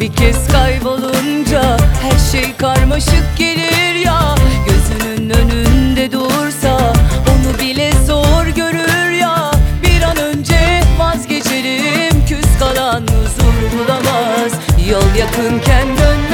bir kez kaybolunca Her şey karmaşık gelir ya. Gözünün önünde dursa Onu bile zor görür ya. Bir an önce vazgeçerim Küs kalan huzur bulamaz. Yol yakınken dön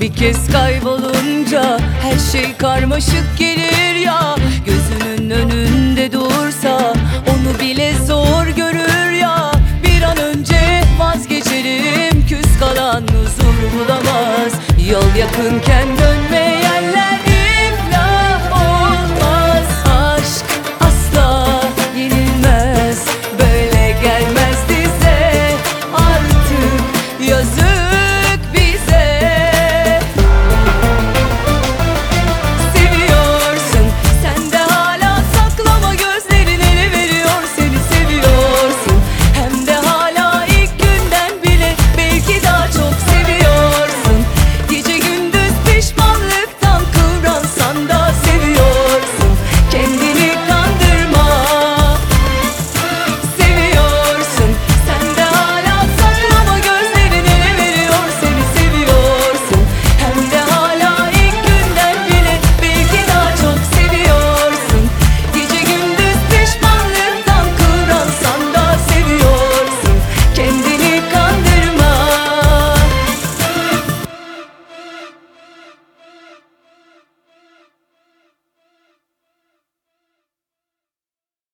bir kez kaybolunca Her şey karmaşık gelir ya. Gözünün önünde dursa Onu bile zor görür ya. Bir an önce vazgeçerim Küs kalan huzur bulamaz. Yol yakınken dönmeyenler iflah olmaz. Aşk asla yenilmez Böyle gelmez dize artık yazı